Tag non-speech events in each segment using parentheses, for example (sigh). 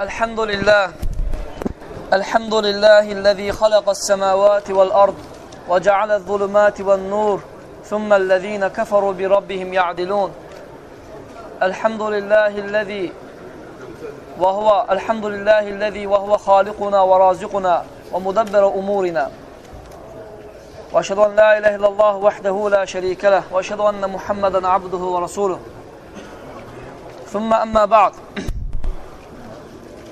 الحمد لله. الحمد لله الذي خلق السماوات والأرض وجعل الظلمات والنور ثم الذين كفروا بربهم يعدلون. الحمد لله الذي وهو الحمد لله الذي وهو خالقنا ورازقنا ومدبر أمورنا. وأشهد أن لا إله إلا الله وحده لا شريك له وأشهد أن محمدا عبده ورسوله. ثم أما بعد.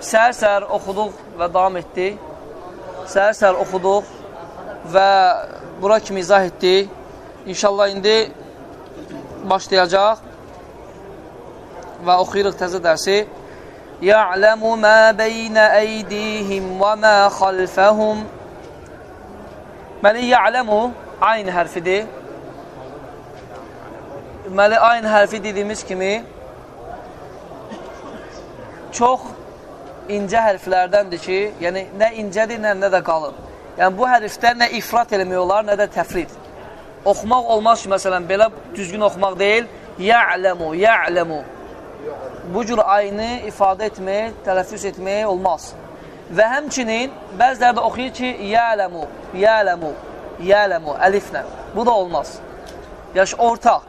Səhər-səhər oxuduq və davam etdik. Səhər-səhər oxuduq və bura kimi izah etdik. İnşallah indi başlayacaq və oxuyuruq təzə dərsi. Ya'lamu ma beynə əydihim və ma xalfəhum Deməli, ya'lamu ayn hərfidir. Deməli, ayn hərfi dediyimiz kimi çox incə hərflərdəndir ki, yəni nə incədir, nə, nə də qalın. Yəni bu hərflər nə ifrat eləmək olar, nə də təfrid. Oxumaq olmaz ki, məsələn, belə düzgün oxumaq deyil, ya'ləmu, ya'ləmu. Bu cür ayını ifadə etmək, tələffüz etmək olmaz. Və həmçinin bəziləri də oxuyur ki, ya'ləmu, ya'ləmu, ya'ləmu, əliflə. Bu da olmaz. Yaş orta.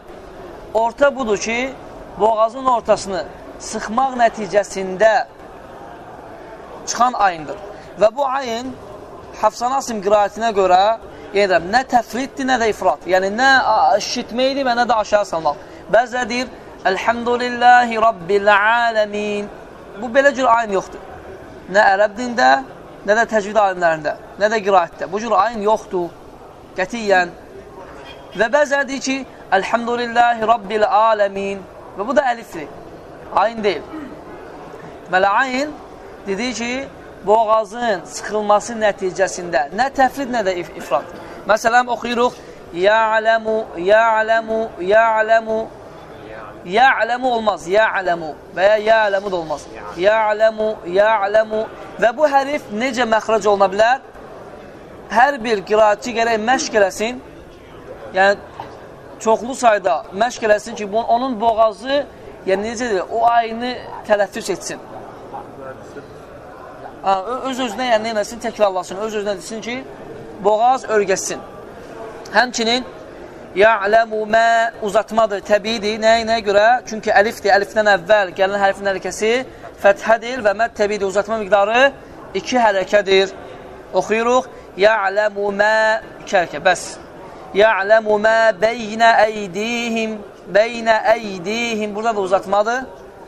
Orta budur ki, boğazın ortasını sıxmaq nəticəsində çıxan ayındır. Və bu ayın Hafsan Asim qirayətinə görə yenə nə təfriddir, nə də ifrat. Yəni, nə şitməkdir və nə də aşağı salmaq. Bəzə deyir, Elhamdülillahi Rabbil aləmin. Bu, belə cür ayın yoxdur. Nə ərəb dində, nə də təcvid alimlərində, nə də qirayətdə. Bu cür ayın yoxdur, qətiyyən. Və bəzə deyir ki, Elhamdülillahi Rabbil aləmin. Və bu da əlifdir, ayın deyil. Deməli, ayın dedi ki, boğazın sıxılması nəticəsində nə təfrid, nə də if ifrat. Məsələn, oxuyuruq, Ya'ləmu, ya'ləmu, ya'ləmu, ya'ləmu olmaz, ya'ləmu və ya ya'ləmu da olmaz. Ya'ləmu, ya'ləmu və bu hərif necə məxrac oluna bilər? Hər bir qiraatçı gərək məşq eləsin, yəni çoxlu sayda məşq eləsin ki, onun boğazı, yəni necədir, o ayını tələffüz etsin öz-özünə yəni nəsin təkrarlasın, öz-özünə desin ki, boğaz örgəsin. Həmçinin ya'ləmu mə uzatmadır, təbiidir. Nəyə, nəyə görə? Çünki əlifdir, əlifdən əvvəl gələn hərfin hərəkəsi fəthədir və məd təbiidir. Uzatma miqdarı iki hərəkədir. Oxuyuruq. Ya'ləmu mə iki hərəkə, bəs. Ya'ləmu mə beynə əydihim beynə əydihim burada da uzatmadır.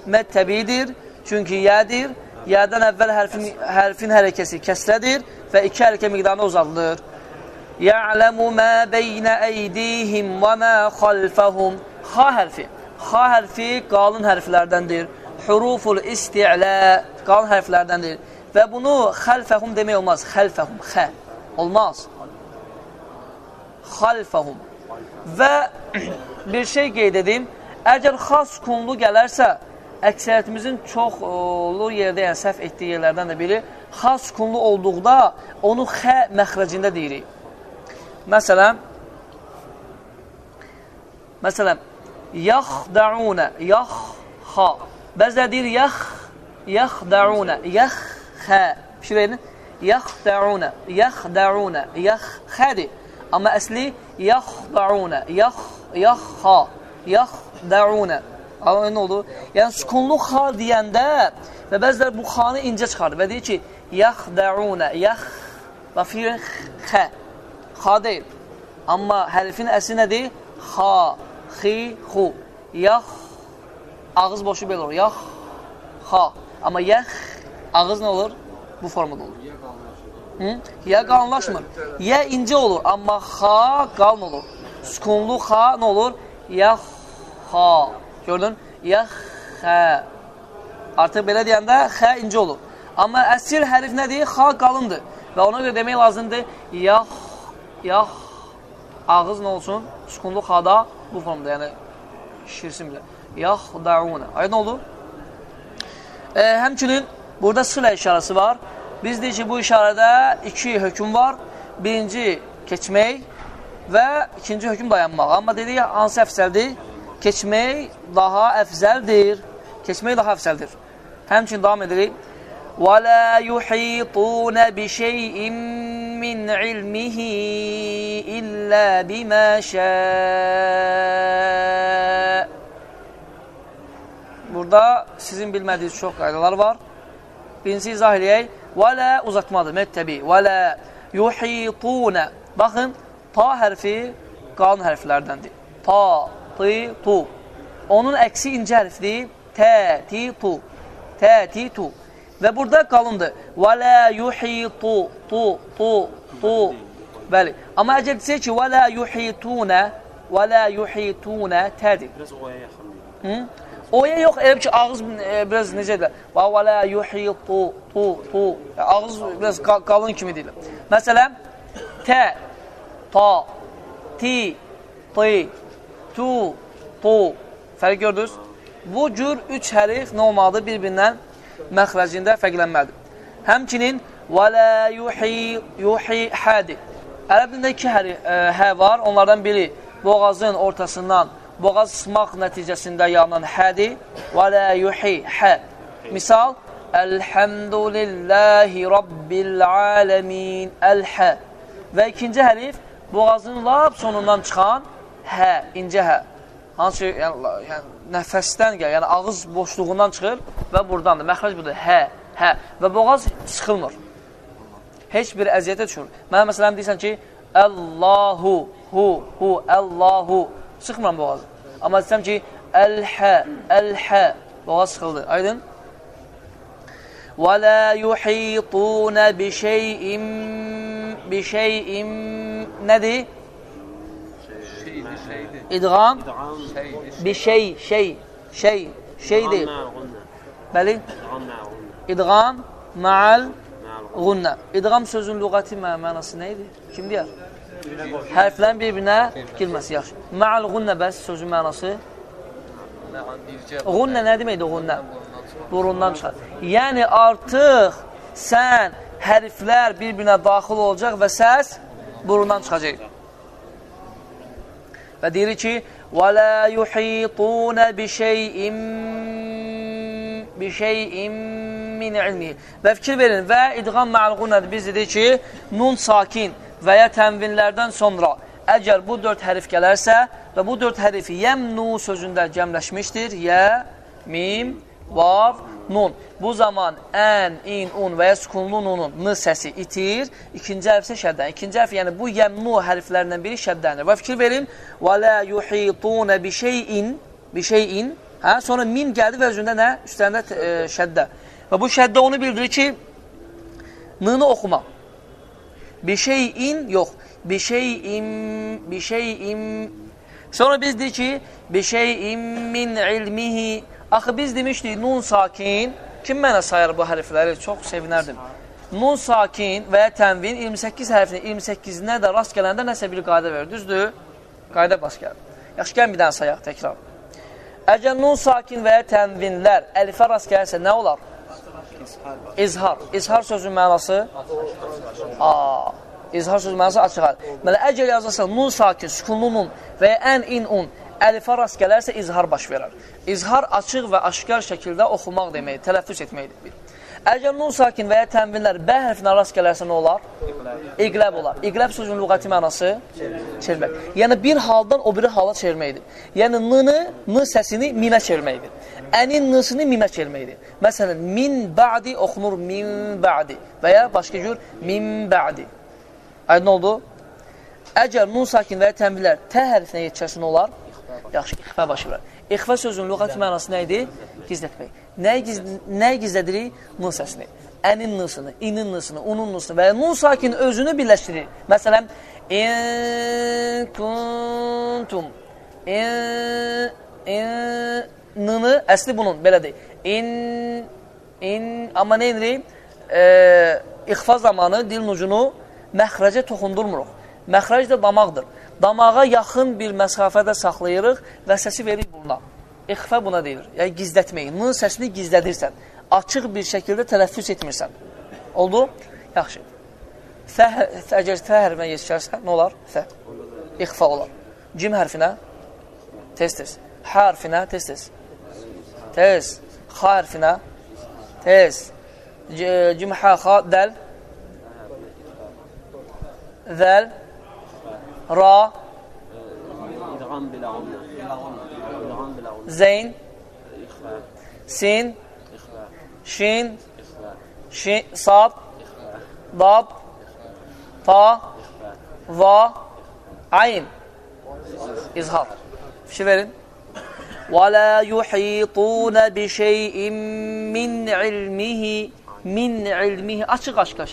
Məd təbiidir, çünki yədir yədən əvvəl hərfin, hərfin hərəkəsi kəslədir və iki hərəkə miqdarına uzadılır. Ya'ləmu mə beynə əydihim və mə xalfəhum. Xa hərfi. Xa hərfi qalın hərflərdəndir. Huruful isti'lə qalın hərflərdəndir. Və bunu xəlfəhum demək olmaz. Xəlfəhum, xə. Olmaz. Xalfəhum. Və bir şey qeyd edim. Əgər xas kunlu gələrsə, əksəriyyətimizin çoxlu yerdə, yəni səhv etdiyi yerlərdən də biri, xas kunlu olduqda onu xə məxrəcində deyirik. Məsələn, məsələn, yaxdəunə, yax, xa. Bəzilər deyir, yax, yaxdəunə, yax, xə. Bir verin, yaxdəunə, yaxdəunə, yax, xədir. Amma əsli yaxdəunə, yax, yax, xa, yaxdəunə. Amma nə oldu? Yəni, sukunlu xa deyəndə və bəzilər bu xanı incə çıxardır və deyir ki, yaxdəunə, yax və fiir xə. Xa deyil. Amma hərfin əsli nədir? Xa, xi, xu. Yax, ağız boşu belə olur. Yax, xa. Amma yax, ağız nə olur? Bu formada olur. Hı? Ya qalınlaşmır. Ya incə olur, amma xa qalın olur. Sukunlu xa nə olur? Yax, xa. Gördün? Yaxə. Artıq belə deyəndə xə incə olur. Amma əsil hərif nədir? Xa qalındır. Və ona görə demək lazımdır, yax, yax, ağız nə olsun? Sukunlu xada bu formda, yəni şirsin bilə. Yaxdauna. Aydın oldu? E, həmçinin burada sılə işarəsi var. Biz deyik ki, bu işarədə iki hökm var. Birinci, keçmək və ikinci hökm dayanmaq. Amma dedik, hansı əfsəldir? Keçmək daha əfzəldir. Keçmək daha əfzəldir. Həmçinin davam edirik. وَلَا يُحِيطُونَ بِشَيْءٍ مِّنْ عِلْمِهِ إِلَّا بِمَا شَاءَ Burada sizin bilmədiyiniz çox qaydalar var. Birincisi izah eləyək. Və lə uzatmadır, məttəbi. Və lə yuhitunə. Baxın, ta hərfi qalın hərflərdəndir. Ta, ti, tu. Onun əksi incə hərfdir. Tə, ti, tu. Tə, ti, tu. Və burada qalındır. Və lə yuhitu, tu, tu, tu. Bəli. Amma əgər desək ki, və lə yuhitunə, və lə yuhitunə tədir. Biraz oya yaxın. Hı? Oya yox, elə ki, ağız e, biraz necə deyilər? Və və lə yuhitu, tu, tu. Ağız biraz qalın kimi deyilir. Məsələn, tə, ta, ti, ti, tu, tu. Fərq gördünüz? Bu cür üç hərif nə olmalıdır? Bir-birindən məxrəcində fərqlənməlidir. Həmçinin və lə yuhi, yuhi hədi. Ərəb dilində iki həri, ə, hə var. Onlardan biri boğazın ortasından boğaz sıxmaq nəticəsində yağılan hədir. Və lə yuhi, hə. Misal, Elhamdülillahi Rabbil aləmin, əl-hə. Və ikinci hərif, boğazın lap sonundan çıxan hə, incə hə. Hansı yəni, yəni, nəfəsdən gəl, yəni ağız boşluğundan çıxır və buradandır. Məxrəc budur, hə, hə. Və boğaz sıxılmır. Heç bir əziyyətə düşür. Mənə məsələn deyirsən ki, Allahu, hu, hu, Allahu. Sıxmıram boğazı. Amma desəm ki, əl-hə, əl-hə, boğaz sıxıldı. Aydın? Bi şeyin, bi şeyin, nədir? İdğam, bi şey, şey, şey, şeydir. Bəli? İdğam, ma'al, Ğunnə. İdğam sözün lüğəti mənası nə idi? Kim deyər? Hərflərin bir-birinə girməsi, yaxşı. Ma'al ğunnə bəs sözün mənası? Ğunnə nə deməkdir ğunnə? Burundan çıxar. Yəni artıq sən hərflər bir-birinə daxil olacaq və səs burundan çıxacaq. Və deyir ki, وَلَا يُحِيطُونَ بِشَيْءٍ بِشَيْءٍ min ilmihi. Və fikir verin, və idğam mə'l-qunədir. Biz dedik ki, nun sakin və ya tənvinlərdən sonra əgər bu dörd hərif gələrsə və bu dörd hərifi yəmnu sözündə cəmləşmişdir, yə, mim, vav, nun. Bu zaman ən, in, un və ya sukunlu nunun n səsi itir, ikinci hərf isə şəddənir. İkinci hərf, yəni bu yəmnu hərflərindən biri şəddənir. Və fikir verin, və lə yuhitunə bi şeyin, bi şeyin, hə? sonra min gəldi və özündə nə? Üstərində e, şəddə. Və bu şəddə onu bildirir ki, n-nı oxuma. Bir şeyin yox. Bir şeyin, bir şeyin. Sonra biz deyik ki, bir şeyin min ilmihi. Axı biz demişdik, nun sakin. Kim mənə sayar bu hərfləri? Çox sevinərdim. Nun sakin və ya tənvin 28 hərfinin 28-nə də rast gələndə nəsə bir qayda verir. Düzdür? Qayda baş gəlir. Yaxşı, gəlin bir dənə sayaq təkrar. Əgər nun sakin və ya tənvinlər əlifə rast gəlirsə nə olar? İzhar. İzhar sözün mənası? Aa, izhar sözün mənası açıq hal. Mələ, əgər yazırsa nun sakin, sükunlu nun və ya ən in un əlifə rast gələrsə izhar baş verər. İzhar açıq və aşkar şəkildə oxumaq deməkdir, tələffüz etməkdir. Əgər nun sakin və ya tənvinlər bə hərfinə rast gələrsə nə olar? İqləb olar. İqləb sözün lüğəti mənası? Çevirmək. Yəni bir haldan o biri hala çevirməkdir. Yəni n-nı, n səsini mimə çevirməkdir. Ənin n-sını mimə çevirməkdir. Məsələn, min ba'di oxunur min ba'di və ya başqa cür min ba'di. Aydın oldu? Əgər nun sakin və ya tənvinlər tə hərfinə yetişəsin olar, yaxşı, ixfə başı verər. İxfə sözünün lüğəti mənası nə idi? Gizlətmək. Nəyi, giz, nəyi gizlədirik? Nun səsini. Ənin nısını, inin nısını, unun nısını və nun sakin özünü birləşdirir. Məsələn, in kuntum in, in, nını, əsli bunun, belədir. in, in, amma nə edirik? E, ixfa zamanı dilin ucunu məxrəcə toxundurmuruq. Məxrəc də damaqdır. Damağa yaxın bir məsafədə saxlayırıq və səsi veririk buna. İxfa buna deyilir. Yəni gizlətmək. Nın səsini gizlədirsən. Açıq bir şəkildə tələffüz etmirsən. Oldu? Yaxşı. Fə, əgər fə hərfinə yetişərsə, nə olar? Fə. İxfa olar. Cim hərfinə tez-tez. Hə hərfinə tez-tez. Tez. Xa hərfinə tez. Cim hə xa dəl. را. إدغام بلا زين. سين. شين. شين صاد. ضاد. طا. ظا عين. إظهار. شو بيرن ولا يحيطون بشيء من علمه من علمه. açık aşka.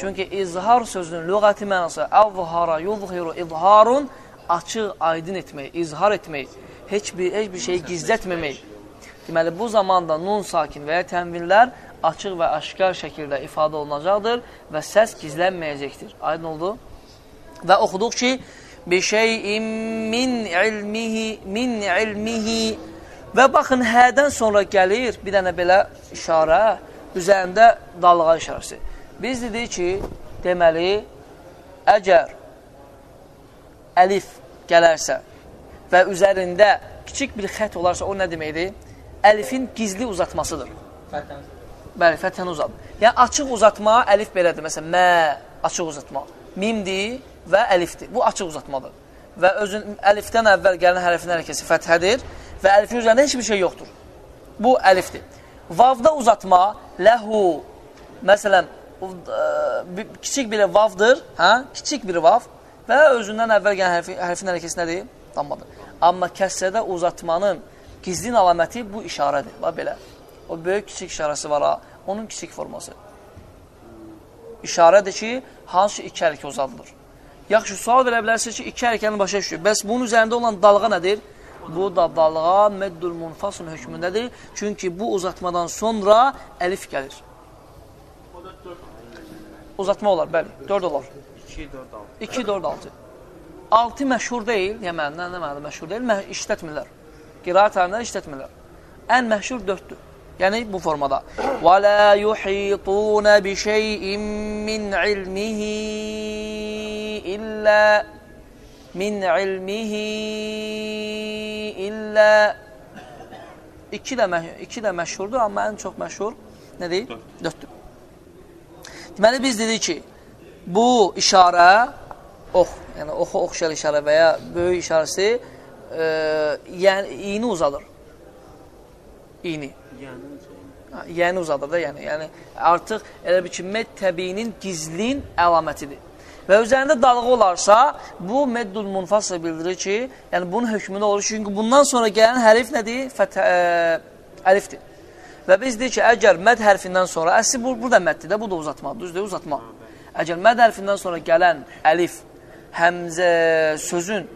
Çünki izhar sözünün lüğəti mənası əvhara, yuzhiru, izharun açıq, aydın etmək, izhar etmək, heç bir, heç bir şeyi gizlətməmək. Deməli, bu zamanda nun sakin və ya tənvillər açıq və aşkar şəkildə ifadə olunacaqdır və səs gizlənməyəcəkdir. Aydın oldu? Və oxuduq ki, bir şeyin min ilmihi, min ilmihi və baxın, hədən sonra gəlir bir dənə belə işarə, üzərində dalğa işarəsi. Biz dedik ki, deməli, əgər əlif gələrsə və üzərində kiçik bir xət olarsa, o nə deməkdir? Əlifin gizli uzatmasıdır. Fətən. Bəli, fətən uzat. Yəni, açıq uzatma əlif belədir. Məsələn, mə, açıq uzatma. Mimdir və əlifdir. Bu açıq uzatmadır. Və özün əlifdən əvvəl gələn hərfin hərəkəsi fəthədir və əlifin üzərində heç bir şey yoxdur. Bu əlifdir. Vavda uzatma, ləhu, məsələn, ə, kiçik bir vavdır, hə? kiçik bir vav və özündən əvvəl gələn hərfin, hərfin hərəkəsi nədir? Dammadır. Amma kəssədə uzatmanın gizlin alaməti bu işarədir. Bax belə. O böyük kiçik işarəsi var ha, onun kiçik forması. İşarədir ki, hansı iki hərəkə uzadılır. Yaxşı, sual verə bilərsiniz ki, iki hərəkənin başa düşür. Bəs bunun üzərində olan dalğa nədir? Bu da dalğa meddül munfasun hökmündədir. Çünki bu uzatmadan sonra əlif gəlir. Uzatma olar, bəli. 4 olar. 2, 4, 6. 2, 4, 6. 6 məşhur deyil, yəni nə, nə mənalı məşhur deyil, mə işlətmirlər. Qiraat alimləri işlətmirlər. Ən məşhur 4-dür. Yəni bu formada. Və la yuhitun bi şey'in min ilmihi illə min ilmihi illə iki də iki də məşhurdur, amma ən çox məşhur nədir? 4-dür. Deməli biz dedik ki, bu işarə ox, yəni oxu oxşar işarə və ya böyük işarəsi e, yəni iğni uzadır. İğni. Yəni, uzadır da, yəni. Yəni artıq elə bir ki, med təbiinin gizlin əlamətidir. Və üzərində dalğı olarsa, bu meddul munfasla bildirir ki, yəni bunun hökmündə olur. Çünki bundan sonra gələn hərif nədir? Fətə, ə, əlifdir. Və biz deyik ki, əgər məd hərfindən sonra, əsli bu, burada məddir də, bu da uzatma, düzdür, uzatma. Əgər məd hərfindən sonra gələn əlif, həmzə, sözün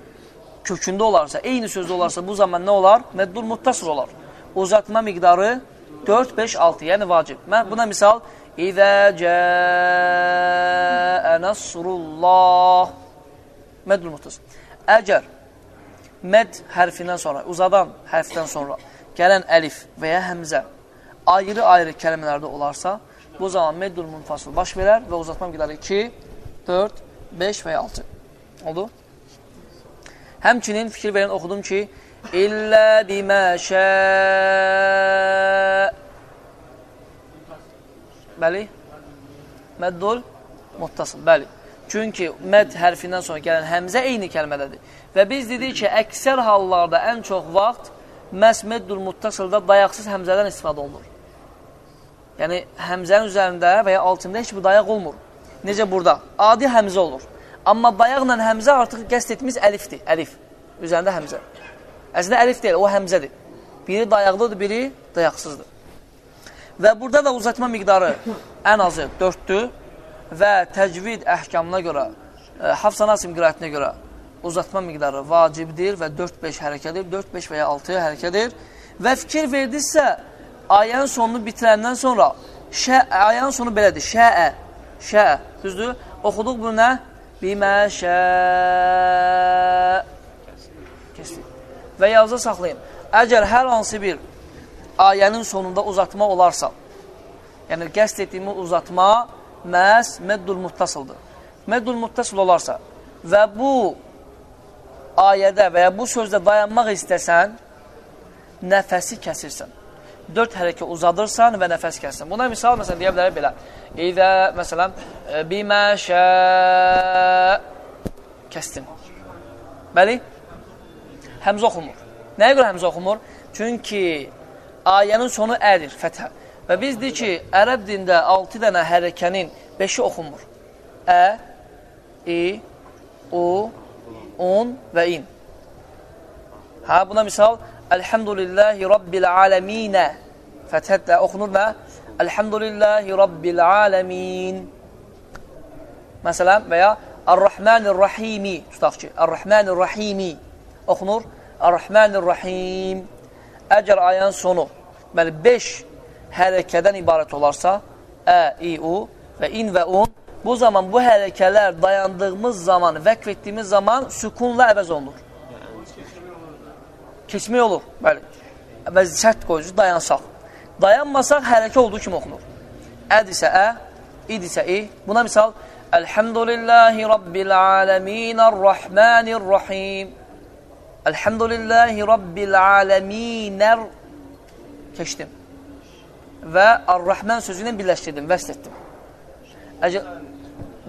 kökündə olarsa, eyni sözdə olarsa, bu zaman nə olar? Məddul muttasıl olar uzatma miqdarı 4, 5, 6, yəni vacib. Mən buna misal İzə cəə nəsrullah Məddül muhtas. Əgər məd hərfindən sonra, uzadan hərfdən sonra gələn əlif və ya həmzə ayrı-ayrı kəlmələrdə olarsa, bu zaman meddül munfasıl baş verər və uzatma miqdarı 2, 4, 5 və ya 6. Oldu? Həmçinin fikir verin, oxudum ki, İllə bimə şə Bəli. Məddul muttasıl. Bəli. Çünki məd hərfindən sonra gələn həmzə eyni kəlmədədir. Və biz dedik ki, əksər hallarda ən çox vaxt məhz məddul muttasılda dayaqsız həmzədən istifadə olunur. Yəni, həmzənin üzərində və ya altında heç bir dayaq olmur. Necə burada? Adi həmzə olur. Amma dayaqla həmzə artıq qəst etmiş əlifdir. Əlif. Üzərində həmzə. Əslində əlif deyil, o həmzədir. Biri dayaqlıdır, biri dayaqsızdır. Və burada da uzatma miqdarı ən azı 4-dür və təcvid əhkamına görə, e, Hafsan Asim qirayətinə görə uzatma miqdarı vacibdir və 4-5 hərəkədir, 4-5 və ya 6 hərəkədir. Və fikir verdinizsə, ayənin sonunu bitirəndən sonra şə, ayənin sonu belədir. Şəə, şəə. Düzdür? Oxuduq bunu nə? Bimə şə Kesdik. Və yazda saxlayın. Əgər hər hansı bir ayənin sonunda uzatma olarsa, yəni qəst etdiyimi uzatma məhz meddul muttasıldır. Meddul muttasıl olarsa və bu ayədə və ya bu sözdə dayanmaq istəsən, nəfəsi kəsirsən. Dörd hərəkə uzadırsan və nəfəs kəsirsən. Buna misal, məsələn, deyə bilərək belə. İdə, məsələn, bimə şə kəsdim. Bəli? Həmzə oxumur. Nəyə görə həmzə oxumur? Çünki ayənin sonu ədir, fəthə. Və biz deyik ki, ərəb dində 6 dənə hərəkənin 5-i oxunmur. Ə, i, u, un və in. Hə, buna misal, Elhamdülillahi Rabbil aləminə. Fəthətlə oxunur nə? Elhamdülillahi Rabbil aləmin. Məsələn, və ya Ar-Rahmanir-Rahimi. Tutaq ki, Ar-Rahmanir-Rahimi oxunur. Ar-Rahmanir-Rahim. Əgər ayənin sonu, bəli, 5 hərəkədən ibarət olarsa, ə, i, u və in və un, bu zaman bu hərəkələr dayandığımız zaman, vəqf etdiyimiz zaman sükunla əvəz olunur. Keçmək olur, bəli. Və sərt qoyucu dayansaq. Dayanmasaq hərəkə olduğu kimi oxunur. Əd isə ə, id isə i. Buna misal, Elhamdülillahi Rabbil aləmin, Ar-Rahmanir-Rahim. Elhamdülillahi Rabbil aləminər keçdim. Və Ar-Rahman sözü ilə birləşdirdim, vəst etdim. Əgər,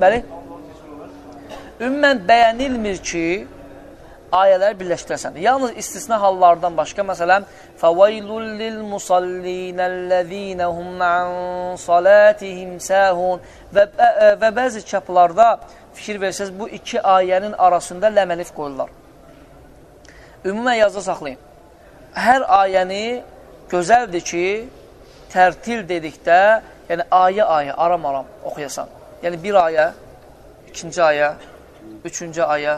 bəli, ümumən bəyənilmir ki, ayələri birləşdirəsən. Yalnız istisna hallardan başqa, məsələn, فَوَيْلُ لِلْمُصَلِّينَ الَّذ۪ينَ هُمْ عَنْ صَلَاتِهِمْ سَهُونَ və, və bəzi çaplarda fikir versəz, bu iki ayənin arasında ləməlif qoyurlar. Ümumən yazda saxlayın. Hər ayəni gözəldir ki, tərtil dedikdə, yəni ayə-ayə, aram-aram oxuyasan. Yəni bir ayə, ikinci ayə, üçüncü ayə,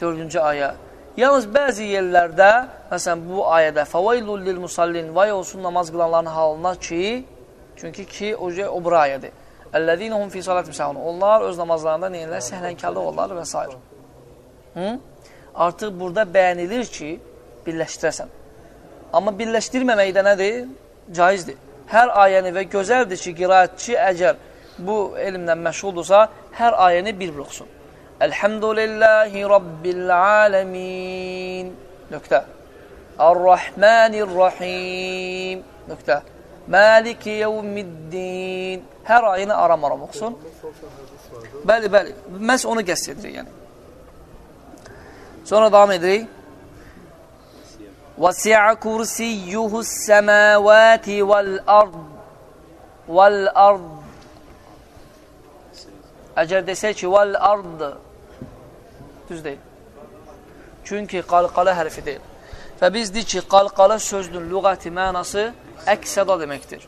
dördüncü ayə. Yalnız bəzi yerlərdə, məsələn, bu ayədə فَوَيْلُ لِلْمُسَلِّنْ Vay olsun namaz qılanların halına ki, çünki ki, o, o bir ayədir. Əllədinəhum fi salat misahun. Onlar öz namazlarında neyinlər? Səhlənkarlıq olar və s. Hı? Artıq burada bəyənilir ki, birləşdirəsən. Amma birləşdirməməkdə nədir? Caizdir hər ayəni və gözəldir ki, qiraətçi əgər bu elmlə məşğuldursa, hər ayəni bir-bir oxusun. الحمد لله رب العالمين. نكتة. الرحمن الرحيم. نكتة. مالك يوم الدين. her ayını aramara oxusun. Bəli, bəli. Məhz onu qəsd edirik, يعني. Sonra davam يدري وَسِعَ كُرْسِيُّهُ السَّمَاوَاتِ وَالْأَرْضِ. وَالْأَرْضِ. أجر desək ki, وَالْأَرْضِ. Düz deyil. Çünki qalqala hərfi deyil. Və biz deyik ki, qalqala sözünün lüğəti mənası əksəda deməkdir.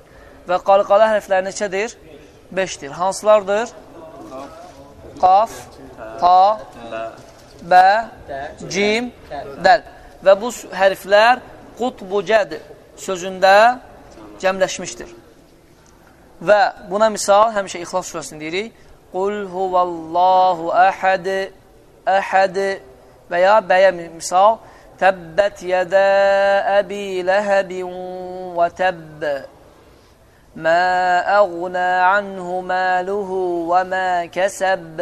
Və qalqala hərfləri neçədir? Beşdir. Hansılardır? Qaf, ta, bə, cim, dəl və bu hərflər qutbucəd sözündə cəmləşmişdir. Və buna misal həmişə İxlas surəsini deyirik. Qul huvallahu əhəd, əhəd və ya bəyə misal Təbbət yədə əbi ləhəbin və təbb Mə əğnə anhu məluhu və mə kəsəb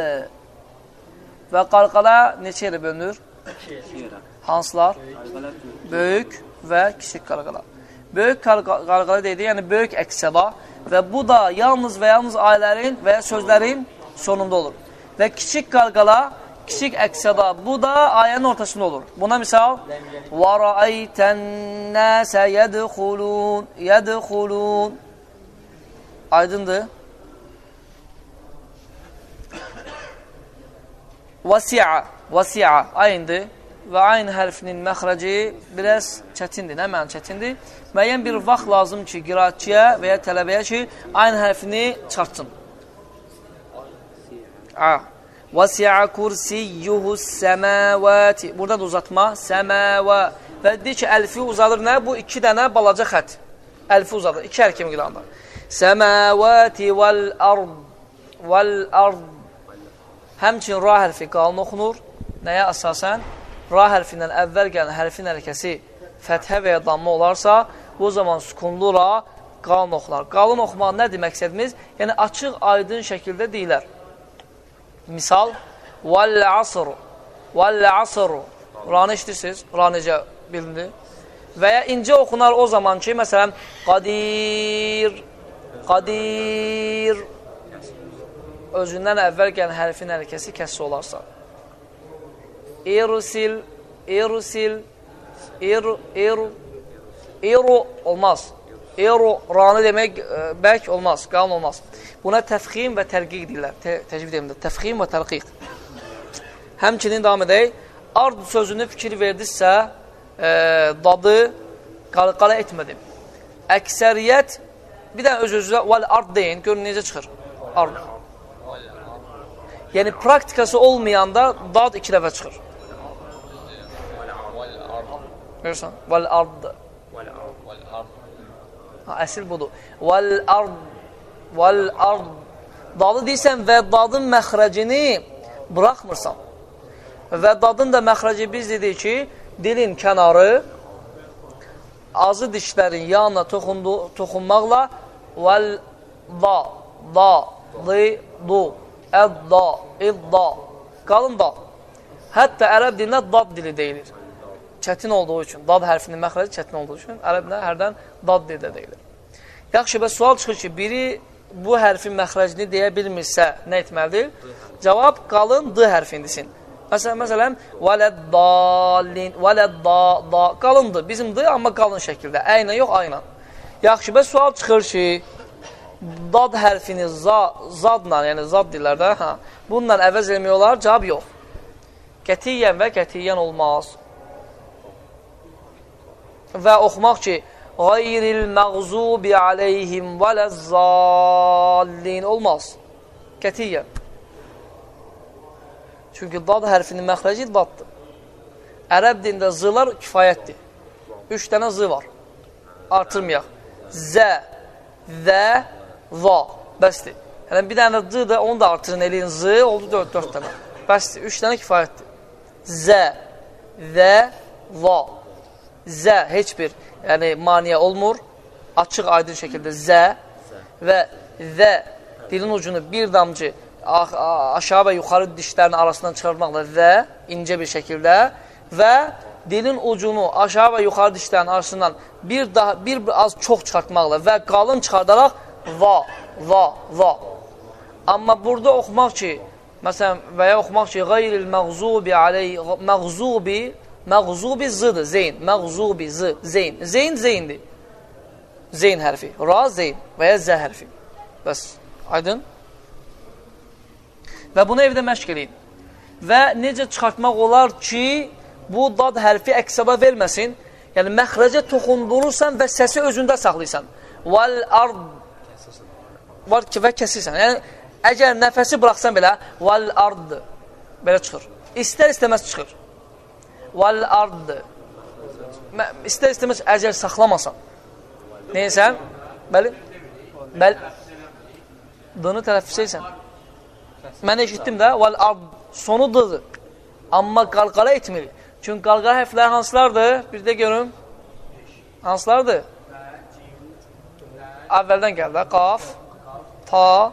Və qalqala neçə yerə bölünür? Hansılar? Böyük və kiçik qarqala. Böyük qarqala deyildi, yəni böyük əksəba və bu da yalnız və yalnız ayələrin və ya sözlərin sonunda olur. Və kiçik qarqala, kiçik əksəda, bu da ayənin ortasında olur. Buna misal, وَرَأَيْتَ النَّاسَ يَدْخُلُونَ يَدْخُلُونَ Aydındır. Vasi'a, vasi'a, ayındır və ayn hərfinin məxrəci biraz çətindir. Nə mənim çətindir? Müəyyən bir vaxt lazım ki, qiraatçiyə və ya tələbəyə ki, ayn hərfini çartsın. A. Vəsi'a kursiyyuhu səməvəti. Burada da uzatma. Səməvə. Və deyir ki, əlfi uzalır nə? Bu iki dənə balaca xət. əlfi uzadır. İki hərf kimi qılanda. Səməvəti vəl-ard vəl-ard Həmçin ra hərfi qalın oxunur. Nəyə əsasən? Ra hərfindən əvvəl gələn hərfin hərəkəsi fəthə və ya damma olarsa, bu zaman sukunlu ra qalın oxunar. Qalın oxumaq nədir məqsədimiz? Yəni, açıq, aydın şəkildə deyilər. Misal, vəl-əsr, vəl-əsr. Ranı işləyirsiniz, ra necə bilinir? Və ya incə oxunar o zaman ki, məsələn, qadir, qadir, özündən əvvəl gələn hərfin hərəkəsi kəssi olarsa. İrsil, irsil, ir, ir, iru olmaz. İru, ranı demək e, bək olmaz, qalın olmaz. Buna təfxim və tərqiq deyirlər. Te, təcvid edəmdə. Təfxim və tərqiq. Həmçinin davam edək. Ard sözünü fikir verdisə, e, dadı qala etmədim. Əksəriyyət, bir də öz-özünə vəl ard deyin, görün necə çıxır. Ard. Yəni, praktikası olmayanda dad iki dəfə çıxır. Görürsən? Vəl-ard. Əsil budur. Vəl-ard. Vəl-ard. Dadı deyirsən və dadın məxrəcini buraxmırsan. Və dadın da məxrəci biz dedik ki, dilin kənarı azı dişlərin yanına toxundu, toxunmaqla vəl-da, da, di, du Əd-da, id-da, qalın dad. Hətta ərəb dilində dad dili deyilir. Çətin olduğu üçün, dad hərfinin məxrəci çətin olduğu üçün ərəb dilində hərdən dad dili də deyilir. Yaxşı, və sual çıxır ki, biri bu hərfin məxrəcini deyə bilmirsə, nə etməlidir? Cavab qalın d hərfindisin. Məsələn, məsələn, vələd-dalin, vələd-da, qalındır. Bizim d, amma qalın şəkildə. Əylə yox, ayla. Yaxşı, və sual çıxır ki, dad hərfini za, zadla, yəni zad dillərdə, hə, bununla əvəz eləmək olar, cavab yox. Qətiyyən və qətiyyən olmaz. Və oxumaq ki, qayril məğzubi aleyhim vələzzallin olmaz. Qətiyyən. Çünki dad hərfinin məxrəci daddır. Ərəb dində zılar kifayətdir. Üç dənə zı var. Artırmayaq. Zə, zə, va, bəsdir. Yəni, bir dənə d də, onu da artırın eləyin, z, oldu 4, 4 dənə. Bəsdir, 3 dənə kifayətdir. Zə, və, va. Zə, heç bir yəni, maniyə olmur. Açıq, aydın şəkildə zə və və dilin ucunu bir damcı aşağı və yuxarı dişlərin arasından çıxartmaqla və incə bir şəkildə və dilin ucunu aşağı və yuxarı dişlərin arasından bir daha bir, az çox çıxartmaqla və qalın çıxardaraq va, va, va. Amma burada oxumaq ki, məsələn, və ya oxumaq ki, qayril məğzubi aleyh, məğzubi, məğzubi zıdır, zeyn, məğzubi zı, zeyn. Zeyn, zeyndir. Zeyn hərfi, ra, zeyn və ya zə hərfi. Bəs, aydın? Və bunu evdə məşq edin. Və necə çıxartmaq olar ki, bu dad hərfi əksaba verməsin, yəni məxrəcə toxundurursan və səsi özündə saxlayırsan. Vəl ard var ki, və kəsirsən. Yəni, əgər nəfəsi buraxsan belə, val ard, belə çıxır. İstər-istəməz çıxır. Val ard. İstər-istəməz əgər saxlamasan. Neysən? Bəli? Bəli. Dını tələffüs etsən. Mən eşitdim də, val ard, sonu dıdır. Amma qalqara etmir. Çünki qalqara hərflər hansılardır? Bir də görüm. Hansılardır? Əvvəldən gəldi, qaf, ta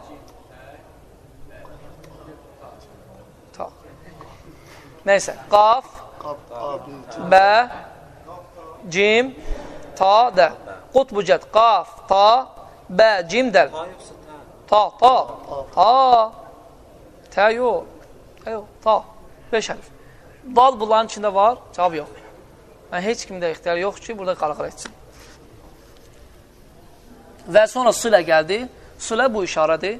ta neysə qaf bə cim ta də qutbucət qaf ta bə cim dəl ta ta. Ta. Tə yox yox ta. 5 hərf dal bunların içində var cavab yox yəni, heç kimdə ixtiyar yox ki burada qalaqar etsin. Və sonra sılə gəldi Sülə bu işarədir.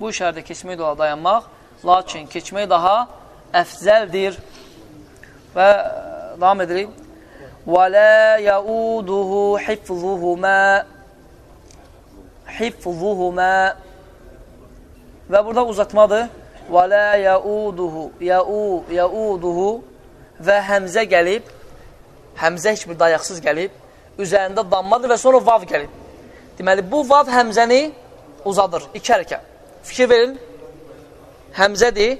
Bu işarədə keçmək də dayanmaq, lakin keçmək daha əfzəldir. Və davam edirik. Lə yəuduhu hifzuhumə hifzuhumə və burada uzatmadır. Lə yəuduhu yəu, yəuduhu və həmzə gəlib, həmzə heç bir dayaqsız gəlib, üzərində dammadır və sonra vav gəlib. Deməli, bu vav həmzəni uzadır, iki hərəkə. Fikir verin, həmzədir,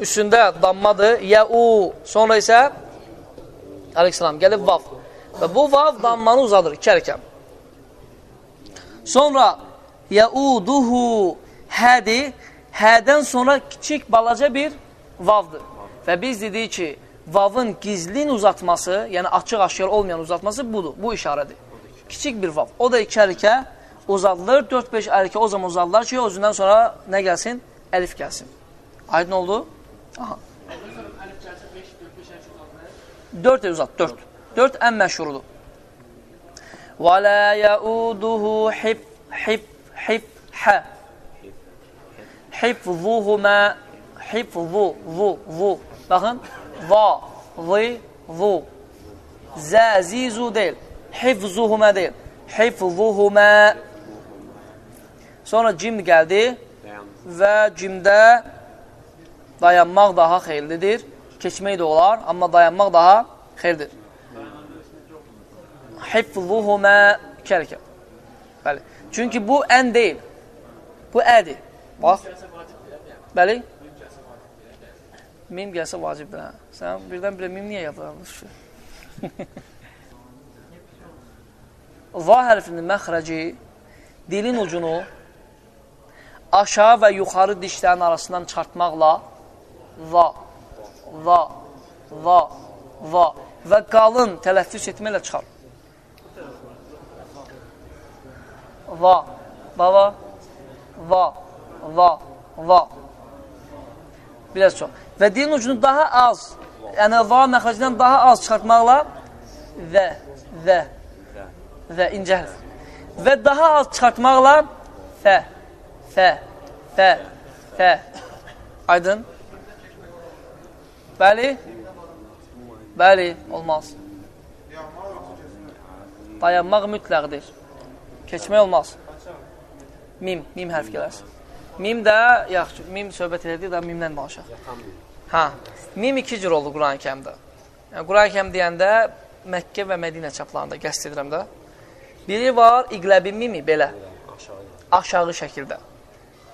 üstündə dammadır, yə-u, sonra isə Aleyhisselam, gəlib vav. Və bu vav dammanı uzadır, iki hərəkə. Sonra yə-uduhu hədir, hədən sonra kiçik balaca bir vavdır. Və biz dedik ki, vavın gizlin uzatması, yəni açıq-aşkar olmayan uzatması budur, bu işarədir. Kiçik bir vav. O da iki hərəkə uzadılır, 4-5 hərəkə o zaman uzadılır ki, özündən sonra nə gəlsin? Əlif gəlsin. Aydın oldu? Aha. 4 uzat, 4. 4 ən məşhurudur. Və la yauduhu hif hif hif hə. Hifzuhuma hifzu zu zu. Baxın. Va, zi, zu. Zə, zizu deyil. Hifzuhuma deyil. Hifzuhuma. Sonra cim gəldi və cimdə dayanmaq daha xeyirlidir. Keçmək də olar, amma dayanmaq daha xeyirdir. Hifzuhumə kərkə. Bəli. Çünki bu ən deyil. Bu ədir. Bax. Bəli. Mim gəlsə vacibdir. Hə? Sən birdən-birə mim niyə yadlanmışsın? (laughs) Va hərfinin məxrəci dilin ucunu aşağı və yuxarı dişlərin arasından çıxartmaqla va, va, va, va və qalın tələffüz etməklə çıxar. Va, baba, va, va, va. Biraz çox. Və dilin ucunu daha az, yəni va məxrəcindən daha az çıxartmaqla və, və, və incə hərf. Və daha az çıxartmaqla fə, fə, fə, fə. Aydın? Bəli? Bəli, olmaz. Dayanmaq mütləqdir. Keçmək olmaz. Mim, mim hərf gələrsin. Mim də, yaxşı, mim söhbət elədik, da mimdən danışaq. Hə, mim iki cür oldu Quran-ı kəmdə. Yəni, Quran-ı kəm deyəndə Məkkə və Mədinə çaplarında qəst edirəm də. Biri var, iqləbi mimi, belə. Aşağı şəkildə.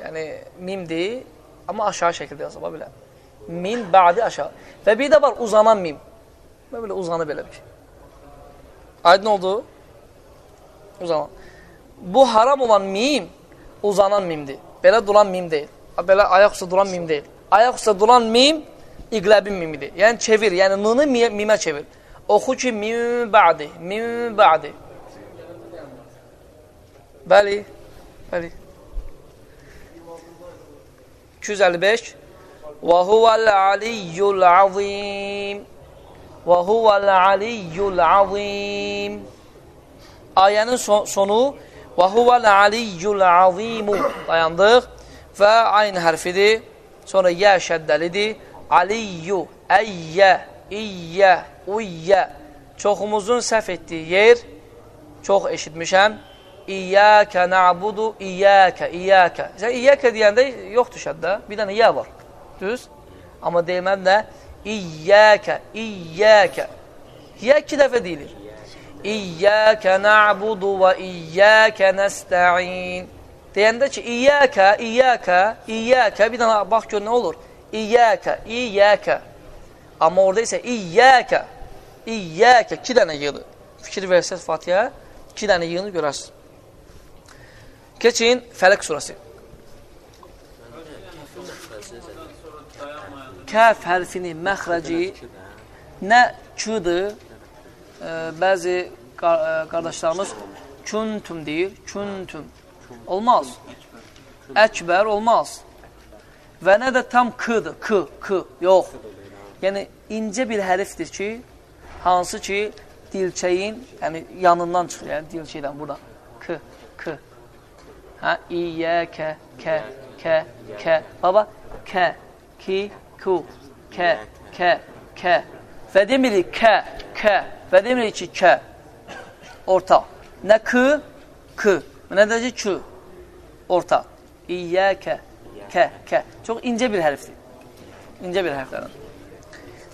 Yəni, mimdir, amma aşağı şəkildə yazıla bilər. Min, bədi aşağı. Və bir də var, uzanan mim. Belə uzanı belə bir şey. Aydın oldu? Uzanan. Bu haram olan mim, uzanan mimdir. Belə duran mim deyil. Belə ayaq üstə duran mim deyil. Ayaq üstə duran mim, iqləbin mimidir. Yəni, çevir, yəni nını mimə çevir. Oxu ki, min bədi, min bədi. Bəli, bəli. 255 Və huvəl aliyyul azim Və huvəl aliyyul azim Ayənin son, sonu Və huvəl aliyyul azimu dayandıq və ayn hərfidir. Sonra yə şəddəlidir. Aliyyu, əyyə, iyyə, uyyə. Çoxumuzun səhv etdiyi yer çox eşitmişəm. İyyəkə na'budu, iyyəkə, iyyəkə. Sən iyyəkə deyəndə yoxdur şəddə, bir dənə yə var. Düz? Amma deyilməli nə? İyyəkə, iyyəkə. Yə iki dəfə deyilir. İyyəkə na'budu və iyyəkə nəstə'in. Deyəndə ki, iyyəkə, iyyəkə, iyyəkə, bir dənə bax gör nə olur? İyyəkə, iyyəkə. Amma orada isə iyyəkə, iyyəkə, iki dənə yığılır. Fikir versəz Fatihə, iki dənə yığını görərsiniz. Keçin Fələq surası. Kəf hərfinin məxrəci nə küdür, e, bəzi qardaşlarımız küntüm deyir, küntüm. Olmaz. Əkbər olmaz. Və nə də tam k-dır, k, k, yox. Yəni, incə bir hərfdir ki, hansı ki, dilçəyin, yəni yanından çıxır, yəni dilçəydən buradan. K, k, Ha, İyyəkə, kə, kə, kə. Baba, kə, ki, ku, kə, kə, kə. Və demirik kə, kə. Və demirik ki, kə. Orta. Nə kı, kı. Nə ki, kü. Orta. İyyəkə, kə, kə. Çox incə bir hərfdir. İncə bir hərflərdən.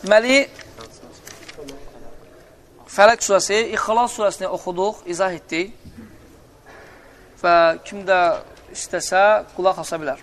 Deməli, Fələq surəsi, İxlas surəsini oxuduq, izah etdik. və kim də istəsə qulaq asa bilər.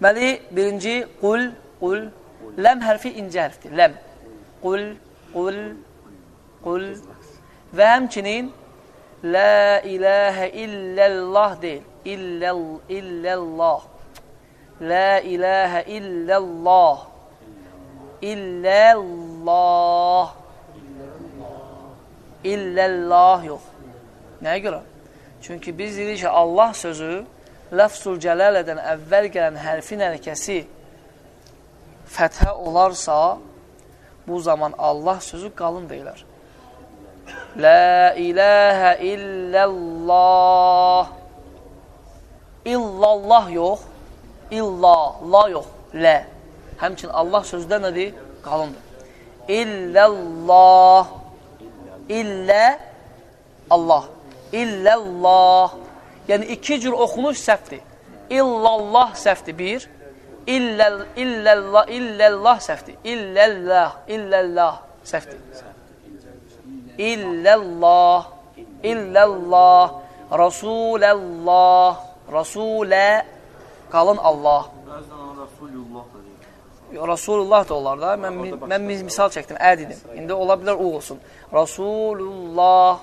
Deməli, birinci qul, qul, ləm hərfi incə hərfdir, ləm. Qul, qul, qul və həmçinin La iləhə illəllah deyil, illəl, illəllah. La iləhə illəllah. İlləllah. İlləllah yox. Nəyə görə? Çünki biz dedik ki, Allah sözü ləfzul cələlədən əvvəl gələn hərfin hərəkəsi fəthə olarsa, bu zaman Allah sözü qalın deyilər. Lə iləhə illəllah İllallah yox, illa, la yox, lə. Həmçin Allah sözdə nədir? Qalındır. İlləllah illə Allah illəllah. Yəni, iki cür oxunuş səhvdir. İllallah səhvdir, bir. İlləl, illəllah, illəllah səhvdir. İlləllah, illəllah səhvdir. İlləllah, illəllah, Rasuləllah, Rasulə, qalın Allah. Rasulullah da olar da. Mən, mən misal çəkdim, əd idim. İndi ola bilər o olsun. Rasulullah.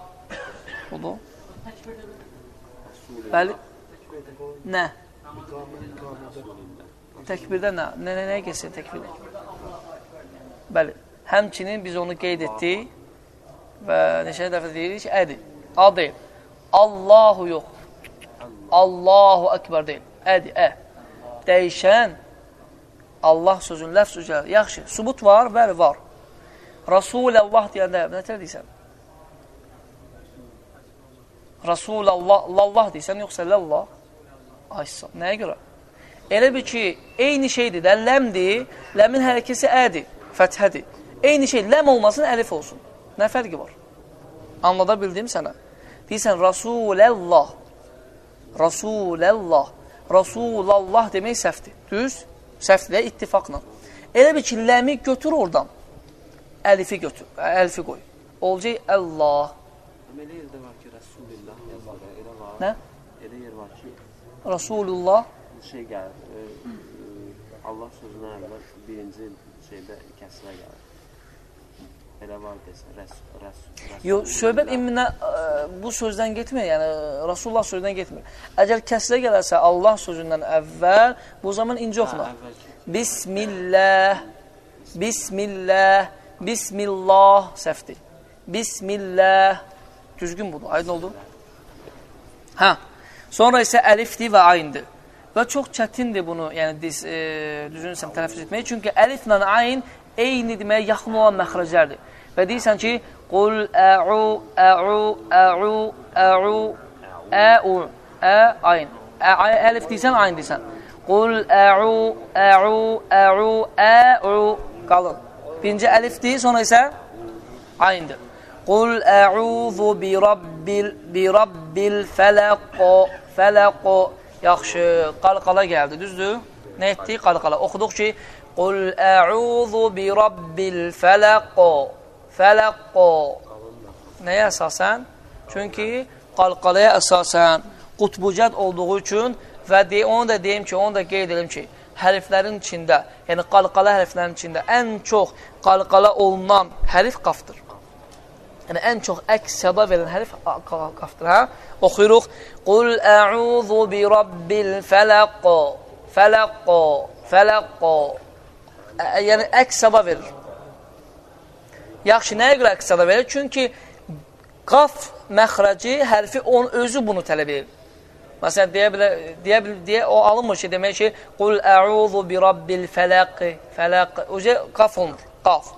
Budur. Bəli. Nə? Təkbirdə nə? Nə, nə, nəyə geçsin təkbirdə? Bəli. Həmçinin biz onu qeyd etdik və neçə dəfə deyirik ki, ədir. A deyil. Allahu yox. Allahu Akbar deyil. Ədir, ə. Dəyişən Allah sözün ləfz üzrə. Yaxşı, subut var, bəli, var. Rasulallah deyəndə nə tər deyirsən? Rasulallah, lallah deyirsən, yoxsa lallah? Aysa, nəyə görə? Elə bir ki, eyni şeydir də, ləmdir, ləmin hərəkəsi ədir, fəthədir. Eyni şey, ləm olmasın, əlif olsun. Nə fərqi var? Anlada bildim sənə. Deyirsən, Rasulallah, Rasulallah, Rasulallah demək səhvdir. Düz? Səhvdir, ittifaqla. Elə bir ki, ləmi götür oradan, əlifi götür, əlifi qoy. Olacaq Allah. Elə yerdə var ki, Rasulullah yazılır, elə var. Nə? Elə yer var ki, Rasulullah şey gəlir, e, e, Allah sözünə əvvəl birinci şeydə kəsilə gəlir. Elə var desə, rəs, rəs, rəs. Yox, söhbət imminə ə, bu sözdən getmir, yəni Rasulullah sözündən getmir. Əgər kəsilə gələrsə Allah sözündən əvvəl, bu zaman incə oxunar. Bismillah, Bismillah, Bismillah səhvdir. Bismillah, düzgün budur, aydın oldu? Hə, sonra isə əlifdir və ayndır. Və çox çətindir bunu, yəni diz, e, düzünsəm tələffüz etmək. Çünki əliflə ayn eyni deməyə yaxın olan məxrəclərdir. Və deyirsən ki, qul ə'u, ə'u, ə'u, ə'u, ə'u, ə, ayn. Ə, əlif deyirsən, ayn deyirsən. Qul ə'u, ə'u, ə'u, ə'u, qalın. Birinci əlifdir, sonra isə ayndır. Bi rabbil, bi rabbil fələqo, fələqo. Yaxşı, qalqala gəldi, düzdür? Nə etdik? Qalqala. Oxuduq ki, Qul ə'udhu bi rabbil fələqo, fələqo. Nəyə əsasən? Çünki qalqalaya əsasən qutbucət olduğu üçün və de, onu da deyim ki, onu da qeyd edim ki, hərflərin içində, yəni qalqala hərflərin içində ən çox qalqala olunan hərf qafdır. Yəni, ən çox əks səda verən hərif qafdır, hə? Oxuyuruq. Qul ə'udhu bi rabbil fələqo, fələqo, fələqo. Yəni, əks səda verir. Yaxşı, nəyə görə əks səda verir? Çünki qaf məxrəci hərfi onun özü bunu tələb edir. Məsələn, deyə bilər, deyə, deyə o alınmır ki, demək ki, Qul ə'udhu bi rabbil fələqi, fələqi. Özə qaf olmur, qaf.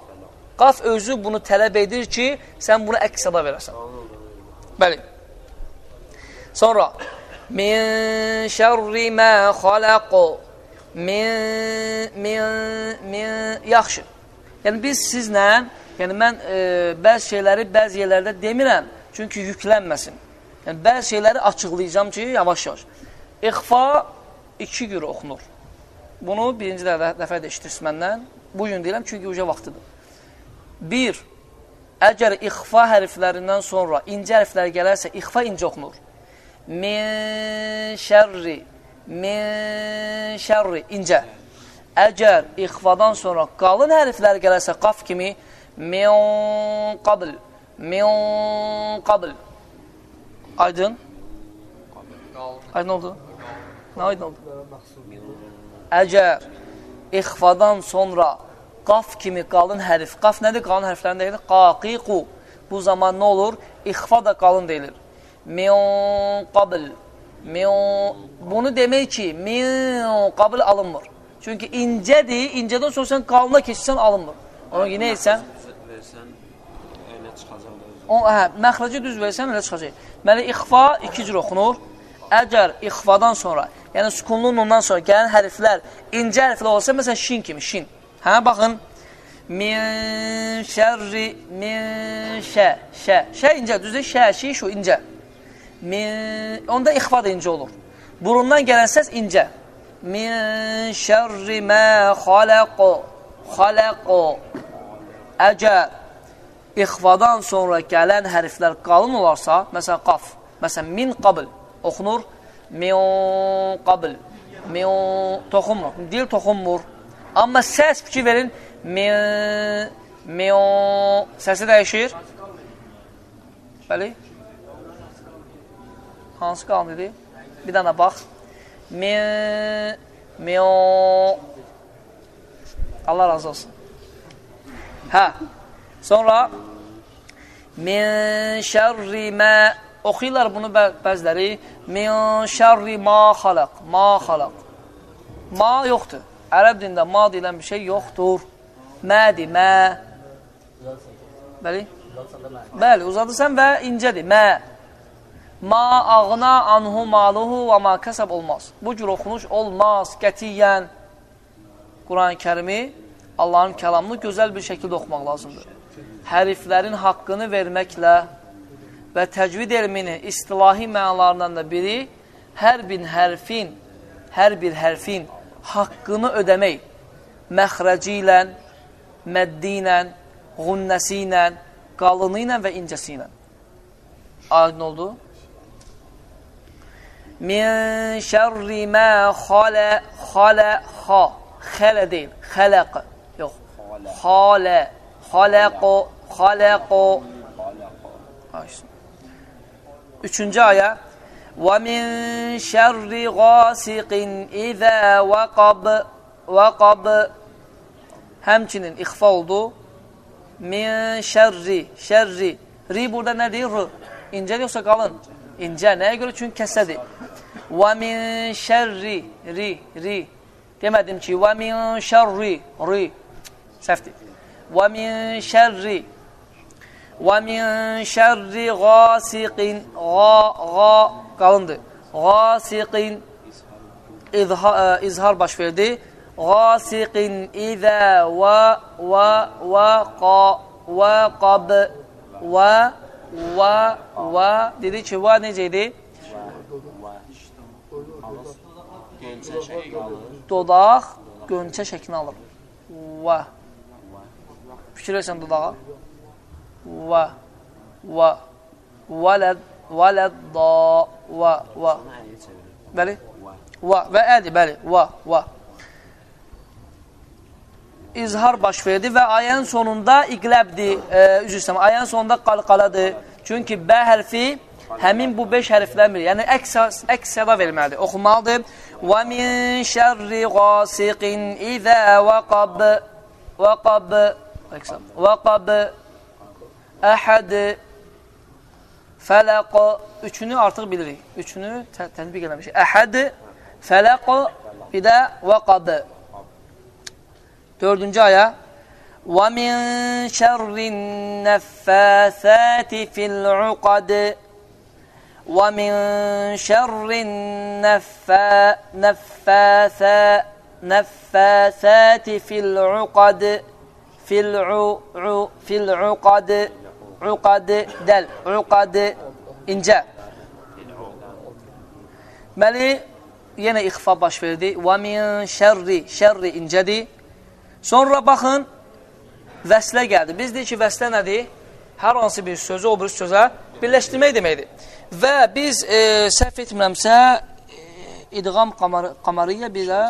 Qaf özü bunu tələb edir ki, sən bunu əks sada verəsən. Bəli. Sonra min şerri ma xalaq min min min yaxşı. Yəni biz sizlə, yəni mən e, bəzi şeyləri bəzi yerlərdə demirəm, çünki yüklənməsin. Yəni bəzi şeyləri açıqlayacağam ki, yavaş-yavaş. İxfa iki cür oxunur. Bunu birinci dəfə, dəfə də işitirsiniz məndən. Bu gün deyirəm, çünki uca vaxtıdır. Bir, əgər ixfa hərflərindən sonra incə hərflər gələrsə, ixfa incə oxunur. Min şərri, min şərri, incə. Əgər ixfadan sonra qalın hərflər gələrsə, qaf kimi, min qabl, min qabl. Aydın? Aydın oldu? Nə aydın oldu? Əgər ixfadan sonra qaf kimi qalın hərf, qaf nədir? Qalın hərflərin deyilir? Qaqiqu. Bu zaman nə olur? İxfa da qalın deyilir. Min qabl. Min... Bunu demək ki, min qabl alınmır. Çünki incədir, incədən sonra sən qalına keçirsən alınmır. Ona görə nə etsən? O, hə, məxrəci düz versən, elə çıxacaq. Deməli, ixfa iki cür oxunur. Əgər ixfadan sonra, yəni sükunlu nundan sonra gələn hərflər incə hərflər olsa, məsələn, şin kimi, şin. Hə, baxın. Min şərri, min şə, şə. Şə incə, düzdür, şə, şi, şu, incə. Min, onda ixfa da incə olur. Burundan gələn səs incə. Min şərri mə xaləqo, xaləqo. Əgər ixvadan sonra gələn hərflər qalın olarsa, məsələn, qaf, məsələn, min qabl oxunur, min qabl, min toxunmur, dil toxunmur. Amma səs fikir verin, min, min, səsi dəyişir. Bəli? Hansı qalın dedi? Bir dənə bax. Min, min, Allah razı olsun. Hə, sonra min şərri mə oxuyurlar bunu bə bəziləri min şərri ma xalaq, ma xalaq. Ma yoxdur. Ərəb dində ma deyilən bir şey yoxdur. Mədir, mə. Bəli? Bəli, uzadırsan və incədir, mə. Ma ağna anhu maluhu və ma kəsəb olmaz. Bu cür oxunuş olmaz, qətiyyən. Quran-ı kərimi Allahın kəlamını gözəl bir şəkildə oxumaq lazımdır. Həriflərin haqqını verməklə və təcvid elmini istilahi mənalarından da biri hər bir hərfin, hər bir hərfin haqqını ödəmək məxrəci ilə, məddi ilə,ğunnəsi ilə, qalını ilə və incəsi ilə. Aydın oldu? Min şərri mə xalə, xalə, xa, xələ deyil, xələq, yox, xalə, xaləqo, xaləqo. Üçüncü ayə. وَمِنْ شَرِّ غَاسِقٍ اِذَا وَقَبْ وَقَبْ Həmçinin ixfa oldu. Min şərri, şərri. Ri burada nə deyir? R. İncə yoxsa qalın? İncə. Nəyə görə? Çünki kəsədir. Və min şərri, ri, ri. Demədim ki, və min şərri, ri. Səhvdir. Və min şərri, min şərri qasiqin, qa, qa, qalındır. Qasiqin, izha, izhar baş verdi. Və, və, və, qa, və, qab, və, və, və. Dedi ki, və necə idi? Dodaq gönçə şəklini alır. Və. Fikir versən dodağa. Və. Və. Vələd. Vələd da. Və. Və. Bəli. Və. Və ədi. Bəli. Və. Və. İzhar baş verdi və ayənin sonunda iqləbdir. E, üzr istəyəm. Ayənin sonunda qalqaladır. Çünki bə hərfi həmin bu 5 hərfdən biri. Yəni əks, əks səda verməlidir. Oxumalıdır. Və min şərri qasiqin izə vəqab vəqab vəqab əhəd fələq üçünü artıq bilirik. Üçünü tə tətbiq eləmişik. Əhəd. Fələq. Bir də vəqab Dördüncü ayə. Və min şərrin nəffəsəti fil-uqad Və min şərrin nəffə, nəffəsə, nəffəsəti fil-uqad, fil-u, fil-uqad, uqad, dəl, uqad, incə. Deməli, yenə ixfa baş verdi. Və min şərri, şərri incədir. Sonra baxın, vəslə gəldi. Biz deyik ki, vəslə nədir? Hər hansı bir sözü o bir sözə birləşdirmək deməkdir. Və biz e, səhv etmirəmsə, e, idğam qamar qamariyyə bir də,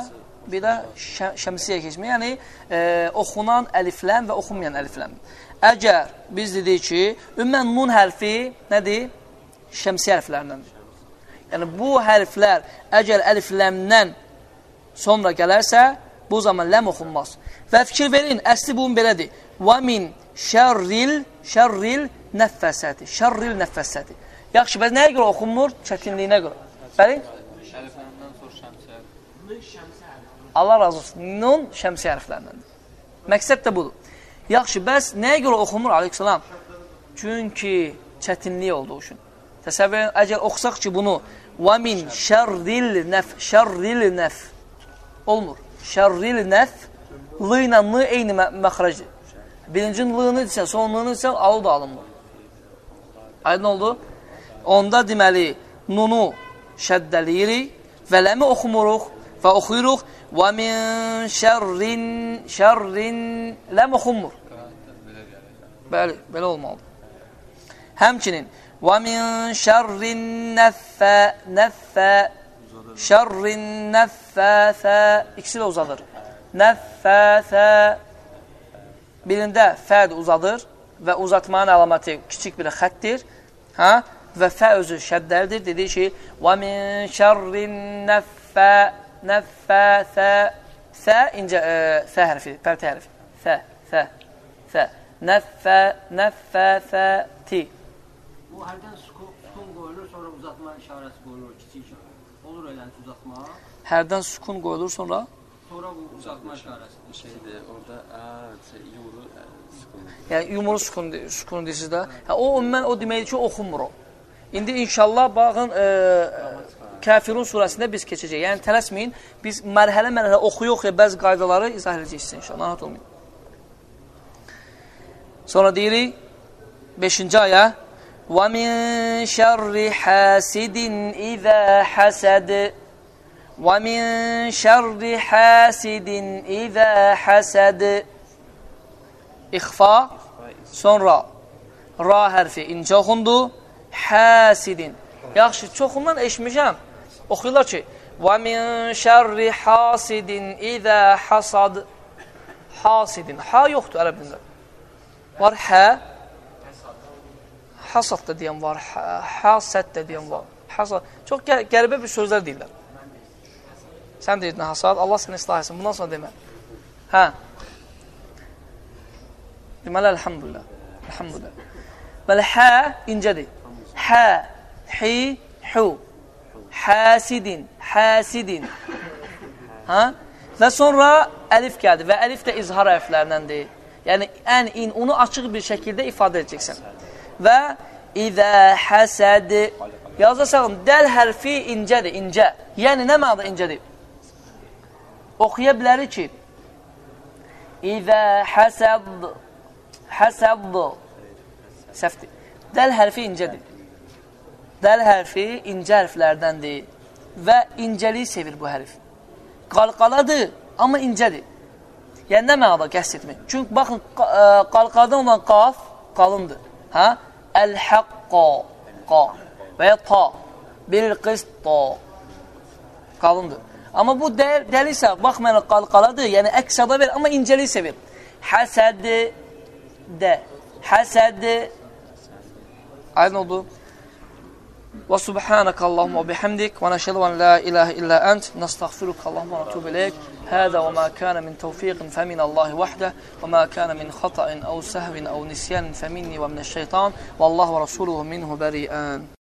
bir də şə şəmsiyyə keçmək. Yəni, e, oxunan əlifləm və oxunmayan əlifləm. Əgər biz dedik ki, ümumən nun hərfi nədir? Şəmsiyyə hərflərindəndir. Yəni, bu hərflər əgər əlifləmdən sonra gələrsə, bu zaman ləm oxunmaz. Və fikir verin, əsli bunun belədir. Və min şərril, şərril nəffəsəti. Şərril nəffəsəti. Yaxşı, bəs nəyə görə oxunmur? Çətinliyinə görə. Bəli? Allah razı olsun. Nun şəmsi hərflərindəndir. Məqsəd də budur. Yaxşı, bəs nəyə görə oxunmur? Aleyhisselam. Çünki çətinlik olduğu üçün. Təsəvvür edin, əgər oxusaq ki, bunu və min şərril nəf, şərril nəf olmur. Şərril nəf l ilə n eyni məxrəcdir. Birinci l-ını desən, sonlığını desən, alı da alınmır. Aydın oldu? Onda deməli, nunu şəddəliyirik və ləmi oxumuruq və oxuyuruq Və min şərrin, şərrin ləm oxunmur. Bəli, belə olmalıdır. Həmçinin, və min şərrin nəffə, nəffə, şərrin nəffəsə, ikisi də uzadır. Nəffəsə, birində fəd uzadır və uzatmanın əlaməti kiçik bir xətdir. Hə? Və fə özü şəddəlidir. Dedi ki, və min şərrin nəffə, nəffə, sə, sə, incə, ə, e, sə hərfi, pərtə hərfi, sə, sə, sə, nəffə, nəffə, sə, ti. Bu hərdən sukun, sukun qoyulur, sonra uzatma işarəsi qoyulur, kiçik işarə. Olur eləncə uzatma. Hərdən sukun qoyulur, sonra? Sonra bu uzatma işarəsi. Şeydir, orada ə, şey, yumru, ə, sukun. Yəni, yumru sukun, sukun deyirsiniz də. Hə, o, ümumən, o deməkdir ki, oxumur o. İndi inşallah baxın, ə, e, Kafirun surəsində biz keçəcəyik. Yəni tələsməyin. Biz mərhələ-mərhələ oxuya-oxuya bəzi qaydaları izah edəcəyik sizə inşallah. Narahat olmayın. Sonra deyirik 5-ci ayə وَمِنْ شَرِّ حَاسِدٍ إِذَا حَسَدٍ وَمِنْ شَرِّ حَاسِدٍ إِذَا حَسَدٍ İxfa Sonra ra hərfi incə oxundu. Həsidin. Yaxşı, çoxundan eşmişəm. Oxuyurlar ki, min şərri hasidin izə hasad. Hasidin. Ha yoxdur ərəb dilində. Var hə. Hasad da deyən var. Hasad da deyən var. Hasad. Çox qər qəribə bir sözlər deyirlər. Sən deyirdin hasad. Allah səni islah etsin. Bundan sonra demə. Hə. Deməli, əlhamdülillah. Əlhamdülillah. Bəli, hə incədir. Hə, hi, hu. Həsidin, həsidin. Hə? Və sonra əlif gəldi və əlif də izhar hərflərindəndir. Yəni, ən, in, onu açıq bir şəkildə ifadə edəcəksən. Və İzə həsəd yazacaqsın, dəl hərfi incədir, incə. Yəni, nə mənada incədir? Oxuya bilərik ki, İzə həsəd həsəd səhvdir. Dəl hərfi incədir. Dəl hərfi incə hərflərdəndir və incəliyi sevir bu hərf. Qalqaladır, amma incədir. Yəni, nə mənada qəst etmək? Çünki, baxın, qalqadan olan qaf qalındır. Hə? Əl-həqqa, qa və ya ta, bir qist-ta qalındır. Amma bu dəl, dəl isə, baxmayın, qalqaladır, yəni əksada ver, amma incəliyi sevir. Həsəd də, həsəd aydın oldu. وسبحانك اللهم وبحمدك ونشهد أن لا إله إلا أنت نستغفرك اللهم ونتوب إليك. هذا وما كان من توفيق فمن الله وحده وما كان من خطأ أو سهو أو نسيان فمني ومن الشيطان والله ورسوله منه بريئان.